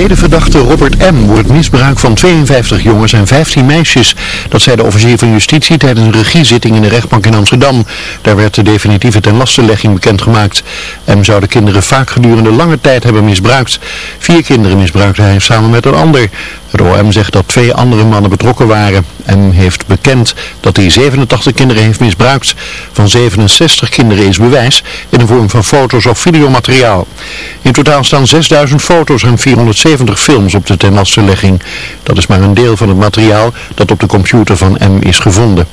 zedenverdachte Robert M. wordt misbruik van 52 jongens en 15 meisjes. Dat zei de officier van justitie tijdens een regiezitting in de rechtbank in Amsterdam. Daar werd de definitieve tenlastenlegging bekendgemaakt. M. zou de kinderen vaak gedurende lange tijd hebben misbruikt. Vier kinderen misbruikte hij samen met een ander. Het OM zegt dat twee andere mannen betrokken waren. M heeft bekend dat hij 87 kinderen heeft misbruikt. Van 67 kinderen is bewijs in de vorm van foto's of videomateriaal. In totaal staan 6000 foto's en 470 films op de tenlastenlegging. Dat is maar een deel van het materiaal dat op de computer van M is gevonden.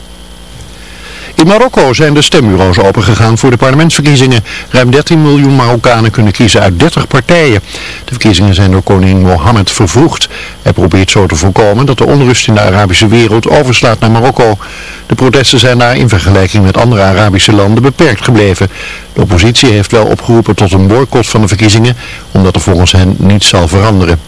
In Marokko zijn de stembureaus opengegaan voor de parlementsverkiezingen. Ruim 13 miljoen Marokkanen kunnen kiezen uit 30 partijen. De verkiezingen zijn door koning Mohammed vervroegd. Hij probeert zo te voorkomen dat de onrust in de Arabische wereld overslaat naar Marokko. De protesten zijn daar in vergelijking met andere Arabische landen beperkt gebleven. De oppositie heeft wel opgeroepen tot een boycott van de verkiezingen, omdat er volgens hen niets zal veranderen.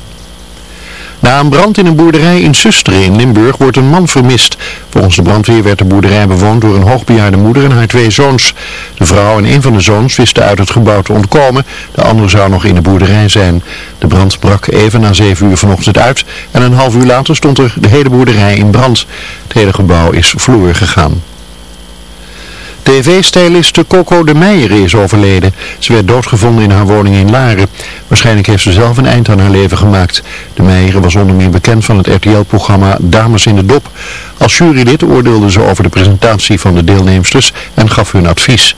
Na een brand in een boerderij in Susteren in Limburg wordt een man vermist. Volgens de brandweer werd de boerderij bewoond door een hoogbejaarde moeder en haar twee zoons. De vrouw en een van de zoons wisten uit het gebouw te ontkomen. De andere zou nog in de boerderij zijn. De brand brak even na zeven uur vanochtend uit en een half uur later stond er de hele boerderij in brand. Het hele gebouw is vloer gegaan. TV-styliste Coco de Meijer is overleden. Ze werd doodgevonden in haar woning in Laren. Waarschijnlijk heeft ze zelf een eind aan haar leven gemaakt. De Meijer was onder meer bekend van het RTL-programma Dames in de Dop. Als jurylid oordeelde ze over de presentatie van de deelnemsters en gaf hun advies.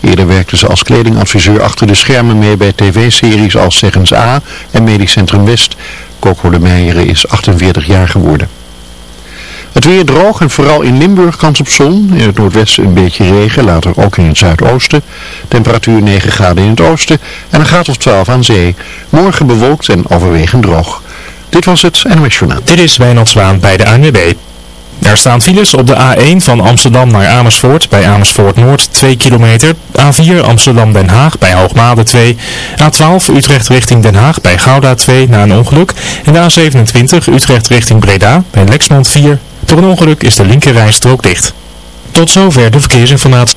Eerder werkte ze als kledingadviseur achter de schermen mee bij tv-series als Zeggens A en Medisch Centrum West. Coco de Meijer is 48 jaar geworden. Het weer droog en vooral in Limburg kans op zon. In het noordwesten een beetje regen, later ook in het zuidoosten. Temperatuur 9 graden in het oosten en een graad of 12 aan zee. Morgen bewolkt en overwegend droog. Dit was het NOS Journaal. Dit is Wijnald bij de ANWB. Er staan files op de A1 van Amsterdam naar Amersfoort bij Amersfoort Noord 2 kilometer. A4 Amsterdam-Den Haag bij Hoogmade 2. A12 Utrecht richting Den Haag bij Gouda 2 na een ongeluk. En de A27 Utrecht richting Breda bij Lexmond 4. Door een ongeluk is de linkerrijstrook dicht. Tot zover de verkeersinformatie.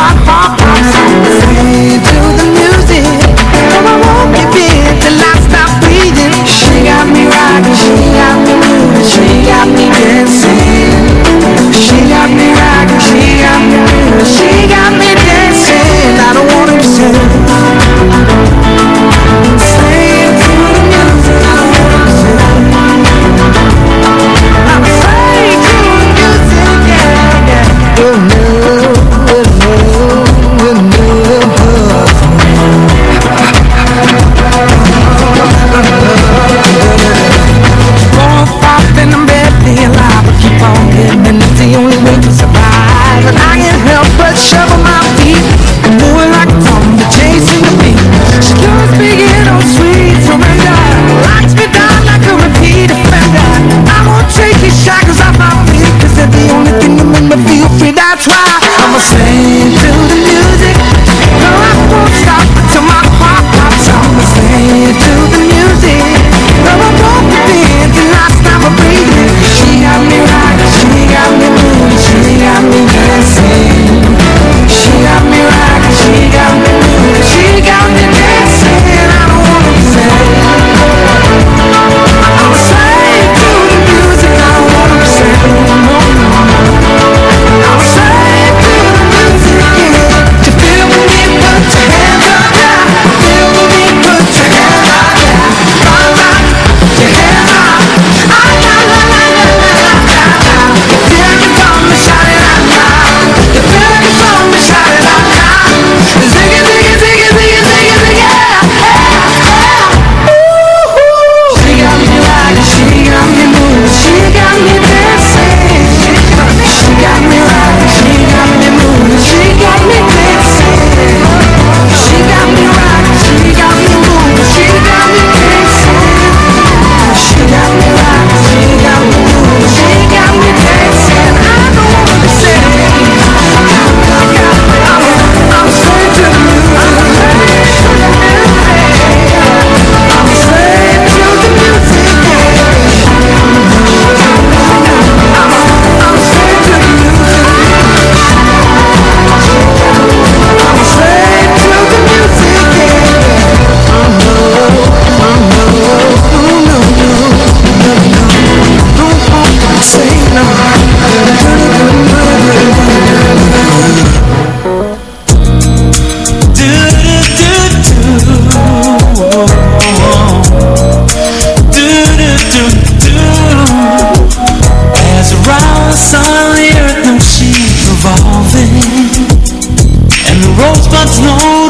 got me dancing. She got me rocking. She got me. Dancing. I don't wanna be. no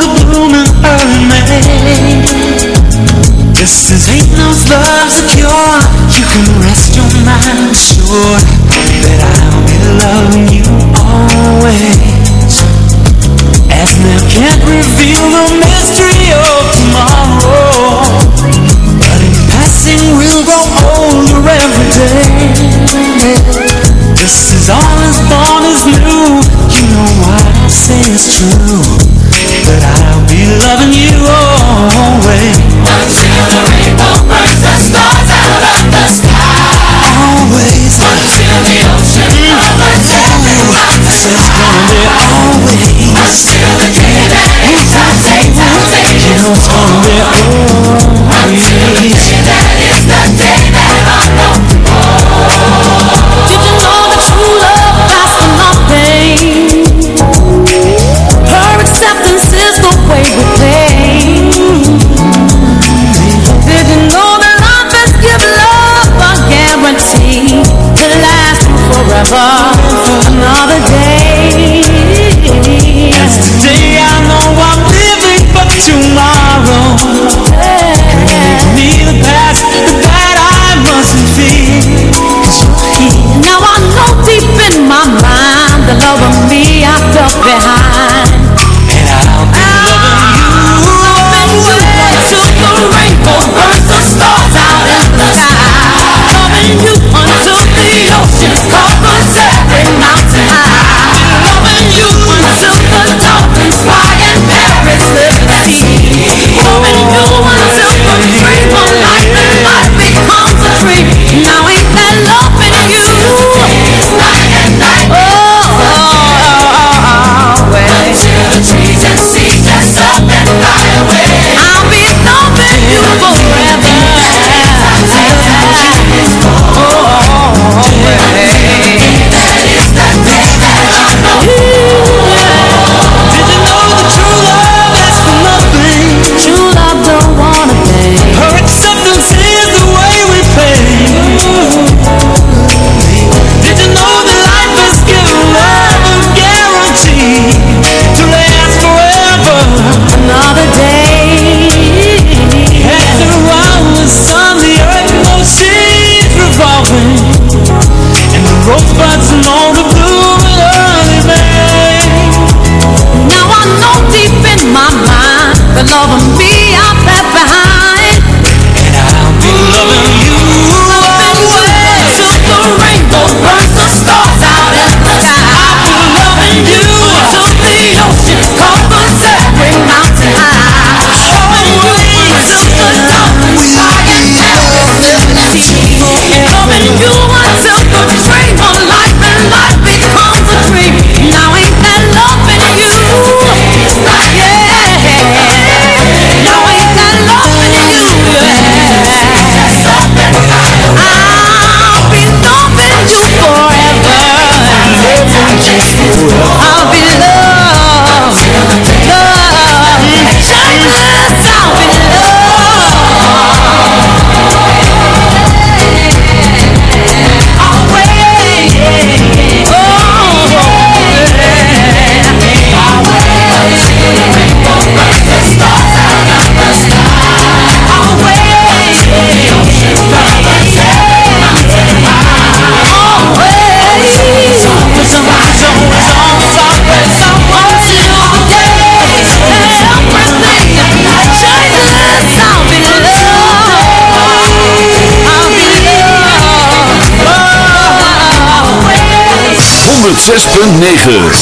106.9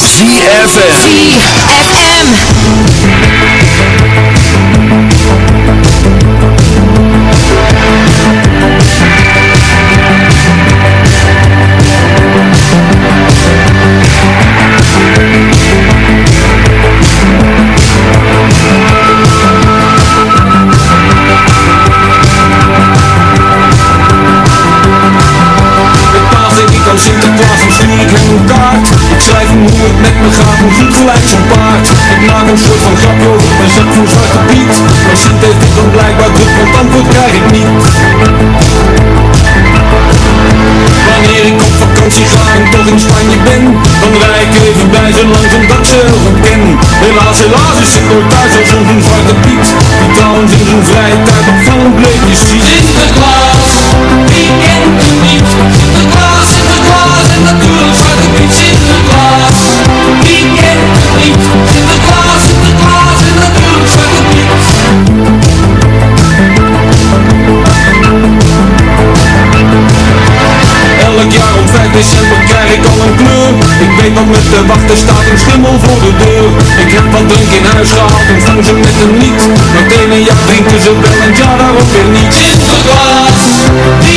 ZFM. een soort van grapje over mijn zak voor Zwarte Piet. Mijn Sint heeft het dan blijkbaar druk, want antwoord krijg ik niet. Wanneer ik op vakantie ga en toch in Spanje ben Dan rijd ik even bij ze langs omdat ze heel goed Helaas, helaas is ik nooit thuis als een Zwarte Piet Die trouwens in zijn vrije tijd opvallend bleef. Met de te wachten staat een schimmel voor de deur. Ik heb van drink in huis gehaald en vang ze met een niet. Meteen een jacht drinken ze wel en ja daarop weer niet. In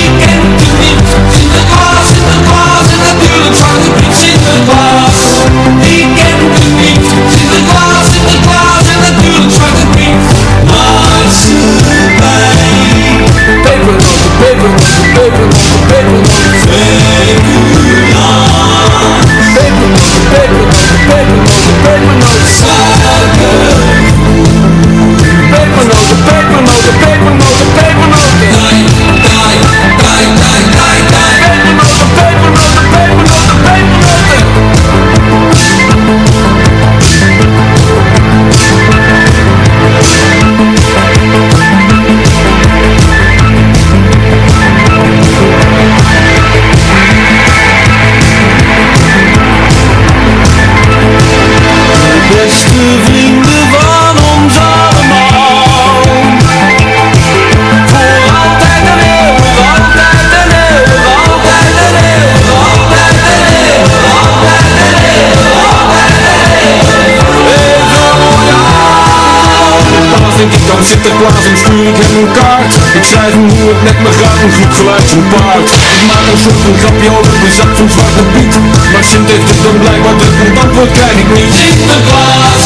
Sinterklaas en stuur ik hem een kaart. Ik schrijf hem hoe het met me gaat, een goed geluid zijn paard. Ik maak een soort van grapje over de zak van Zwarte Piet. Maar Sint heeft het dan blijkbaar druk, want antwoord krijg ik niet. Sinterklaas,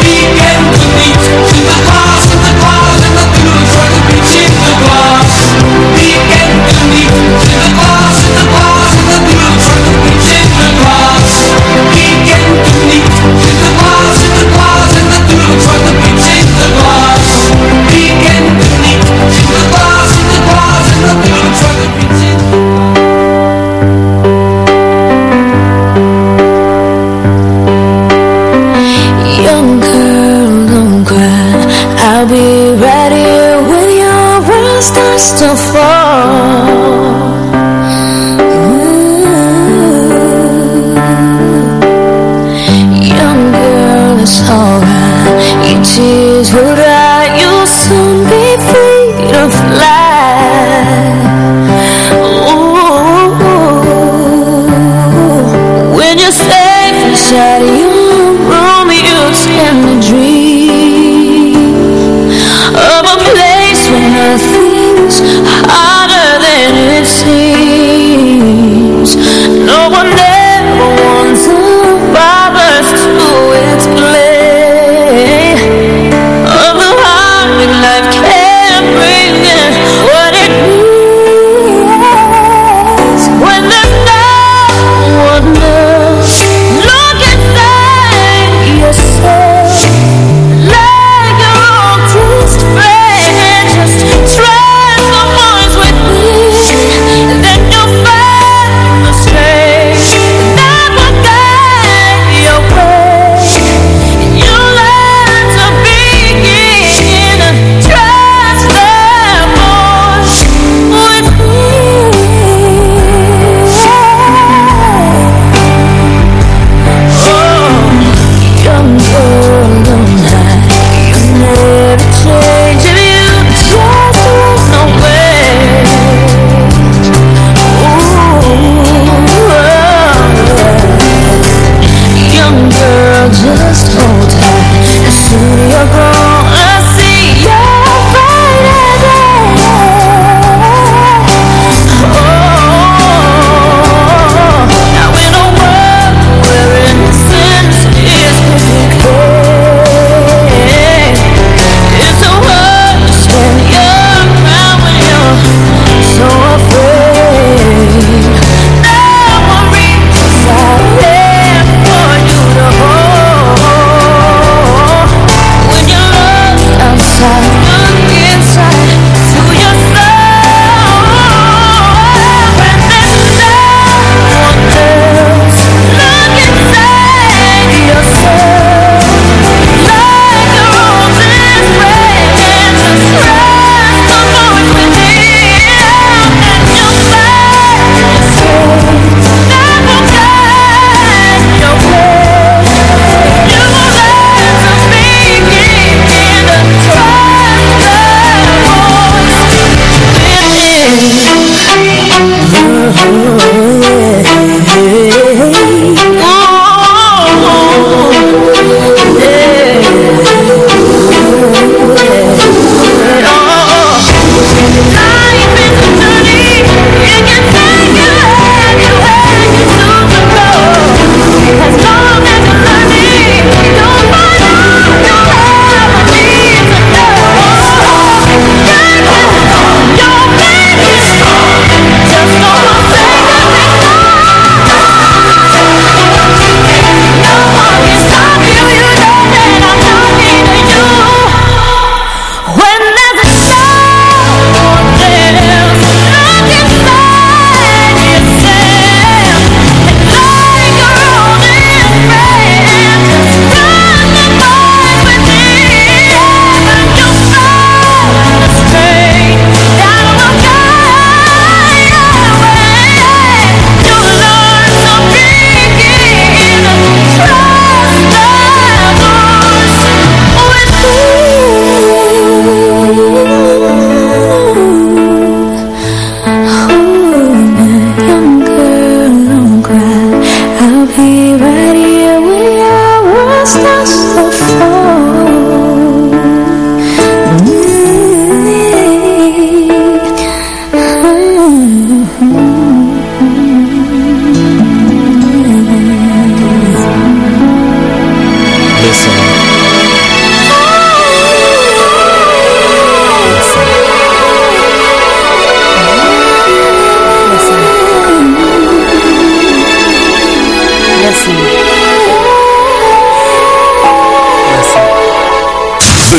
wie kent hem niet? Sinterklaas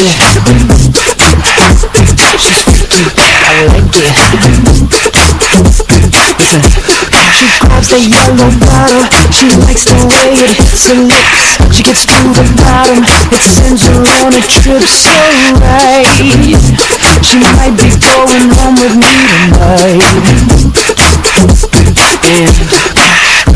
She grabs the yellow bottle. She likes the way it hits her lips. She gets to the bottom. It sends her on a trip so right. She might be going home with me tonight. Yeah.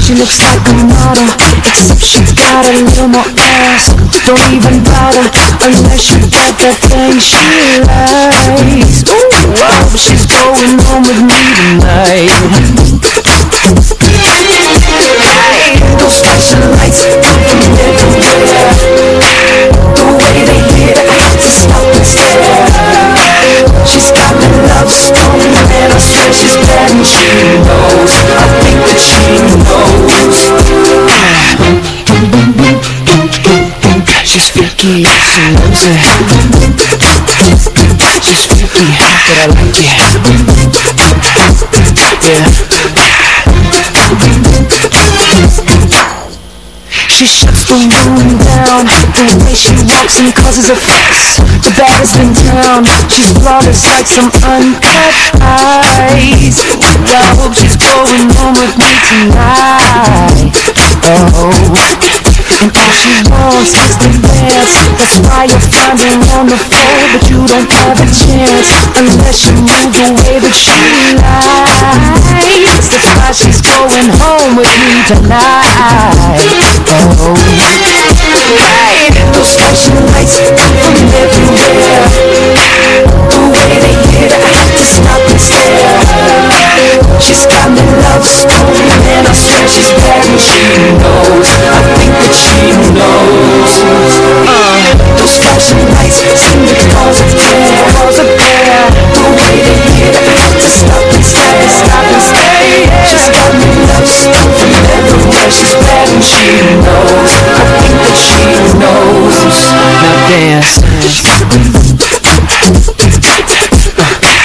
She looks like a model Except she's got a little more ass. Don't even bother. Unless you get that thing she likes. Ooh, I she's going home with me tonight. Those flashing lights everywhere. The way they hit I have to stop and stare. She's got the love I swear she's she knows. I think that she knows She's freaky, she knows it. She's freaky, but I like it. Yeah. She shuts the room down The way she walks and causes a fuss The baddest in town She's flawless like some uncut ice I hope she's going home with me tonight Oh and all she wants is the dance That's why you're finding on the floor But you don't have a chance. Unless you move the way that she likes That's why she's going home with me tonight. Oh Hey, those flashing lights from everywhere. The way they hit, I have to stop and stare She's got me love stoned And I swear she's bad and she knows. I think that she knows. Uh, Those flashing lights seem to cause a glare Cause a glare The way they hit, have to stop. And stare Stop and stare She's got me love stoned from everywhere She's bad and she knows. I think that she knows. Now dance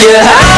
Yeah.